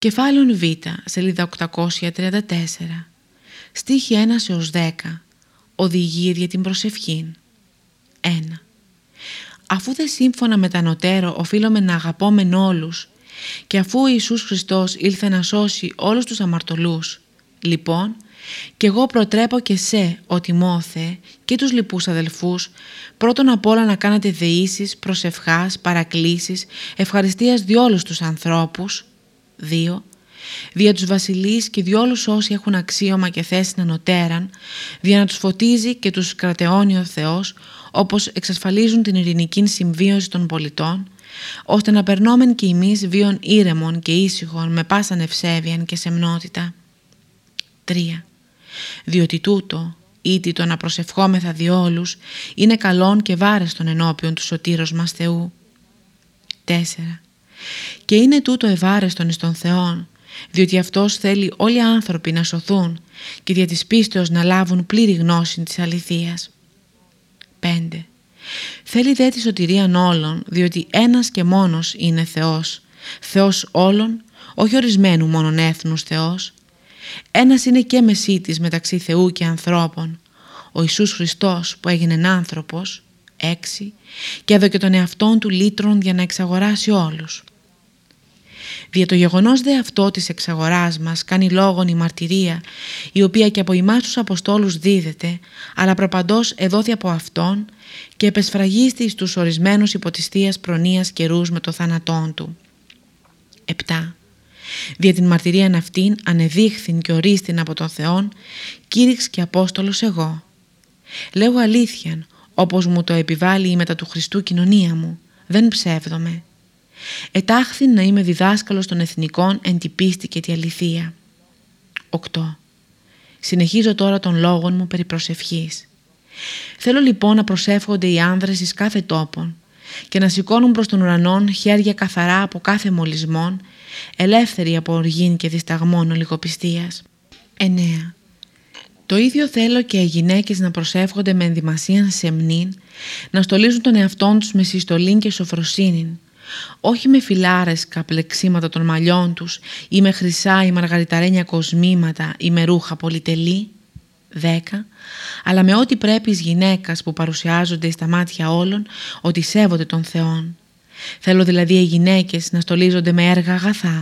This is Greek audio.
Κεφάλαιο Β, σελίδα 834, στίχη 1 έως 10, οδηγεί για την προσευχή. 1. Αφού δε σύμφωνα με τα νοτέρω οφείλουμε να αγαπώμεν όλους και αφού ο Ιησούς Χριστός ήλθε να σώσει όλους τους αμαρτωλούς, λοιπόν, και εγώ προτρέπω και σε, ο Τιμόθε, και τους λοιπούς αδελφούς, πρώτον απ' όλα να κάνετε δεήσεις, προσευχάς, παρακλήσεις, ευχαριστίας διόλους τους ανθρώπους, 2. Δια τους βασιλείς και διόλους όσοι έχουν αξίωμα και θέση να νοτέραν, δια να τους φωτίζει και τους κρατεώνει ο Θεός, όπως εξασφαλίζουν την ειρηνική συμβίωση των πολιτών, ώστε να περνόμεν και εμείς βίων ήρεμων και ήσυχων με πάσαν ευσέβιαν και σεμνότητα. 3. Διότι τούτο, ήτι το να προσευχόμεθα διόλους, είναι καλόν και βάρεστον ενώπιον του σωτήρος μας Θεού. 4. Και είναι τούτο ευάρεστον εις τον Θεόν, διότι Αυτός θέλει όλοι οι άνθρωποι να σωθούν και δια της πίστεως να λάβουν πλήρη γνώση της αληθείας. 5. Θέλει δε τη σωτηρία όλων, διότι ένας και μόνος είναι Θεός, Θεός όλων, όχι ορισμένου μόνον έθνους Θεός. Ένας είναι και μεσίτης μεταξύ Θεού και ανθρώπων, ο Ιησούς Χριστός που έγινε άνθρωπος, 6, και εδώ και τον εαυτόν του λύτρων για να εξαγοράσει όλους. Δια το γεγονός δε αυτό της εξαγοράς μας κάνει λόγον η μαρτυρία, η οποία και από εμάς τους Αποστόλους δίδεται, αλλά προπαντός εδόθη από Αυτόν και επεσφραγίστη στους ορισμένους υποτιστίας προνοίας καιρούς με το θάνατόν Του. 7. Δια την μαρτυρία αυτήν ανεδείχθην και ορίστην από τον Θεόν, κήρυξ και Απόστολος εγώ. Λέγω αλήθιαν, όπως μου το επιβάλλει η μετά του Χριστού κοινωνία μου, δεν ψεύδομαι. Ετάχθη να είμαι διδάσκαλος των εθνικών εν τη πίστη και τη αληθεία. 8. Συνεχίζω τώρα τον λόγων μου περί προσευχής. Θέλω λοιπόν να προσεύχονται οι άνδρες εις κάθε τόπον και να σηκώνουν προς τον ουρανόν χέρια καθαρά από κάθε μολυσμόν, ελεύθεροι από οργήν και δισταγμόν ολιγοπιστίας. 9. Το ίδιο θέλω και οι γυναίκες να προσεύχονται με ενδυμασία σεμνήν, να στολίζουν τον εαυτόν τους με συστολήν και σοφροσύνην, όχι με φυλάρες καπλεξίματα των μαλλιών τους ή με χρυσά ή μαργαριταρένια κοσμήματα ή με ρούχα πολυτελή, 10, αλλά με ό,τι πρέπει εις γυναίκας που παρουσιάζονται στα μάτια όλων ότι σέβονται τον Θεόν. Θέλω δηλαδή οι γυναίκες να στολίζονται με έργα αγαθά,